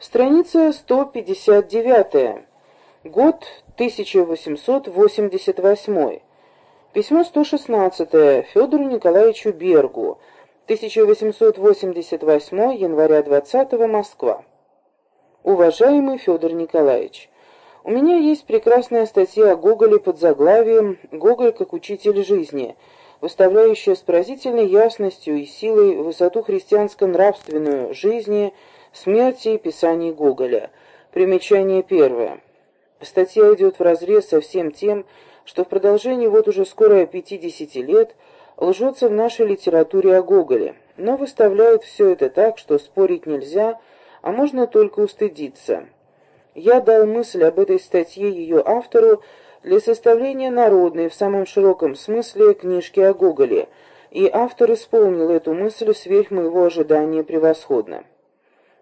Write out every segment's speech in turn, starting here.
Страница 159. Год 1888. Письмо 116 Федору Николаевичу Бергу. 1888 января 20 Москва. Уважаемый Федор Николаевич, у меня есть прекрасная статья о Гоголе под заглавием «Гоголь как учитель жизни», выставляющая с поразительной ясностью и силой высоту христианско-нравственную жизни, смерти и писаний Гоголя. Примечание первое. Статья идет вразрез со всем тем, что в продолжении вот уже скоро 50 лет лжется в нашей литературе о Гоголе, но выставляют все это так, что спорить нельзя, а можно только устыдиться. Я дал мысль об этой статье ее автору для составления народной в самом широком смысле книжки о Гоголе, и автор исполнил эту мысль сверх моего ожидания превосходно.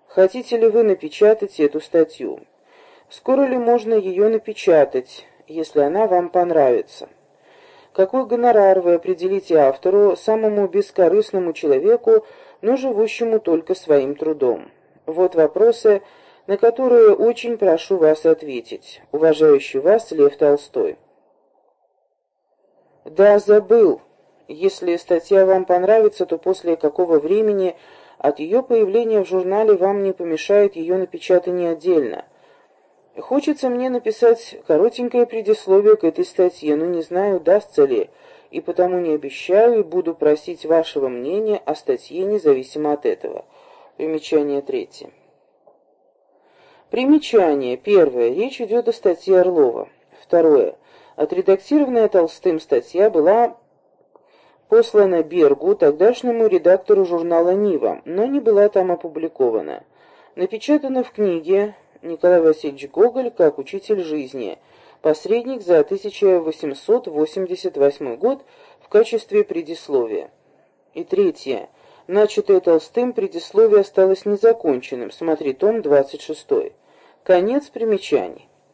Хотите ли вы напечатать эту статью? Скоро ли можно ее напечатать, если она вам понравится? Какой гонорар вы определите автору, самому бескорыстному человеку, но живущему только своим трудом? Вот вопросы, на которые очень прошу вас ответить. Уважающий вас Лев Толстой. Да, забыл. Если статья вам понравится, то после какого времени от ее появления в журнале вам не помешает ее напечатание отдельно – Хочется мне написать коротенькое предисловие к этой статье, но не знаю, удастся ли, и потому не обещаю и буду просить вашего мнения о статье независимо от этого. Примечание третье. Примечание. Первое. Речь идет о статье Орлова. Второе. Отредактированная Толстым статья была послана Бергу, тогдашнему редактору журнала «Нива», но не была там опубликована. Напечатана в книге Николай Васильевич Гоголь как учитель жизни, посредник за 1888 год в качестве предисловия. И третье. Начатое Толстым предисловие осталось незаконченным, смотри том 26. Конец примечаний.